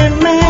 pengen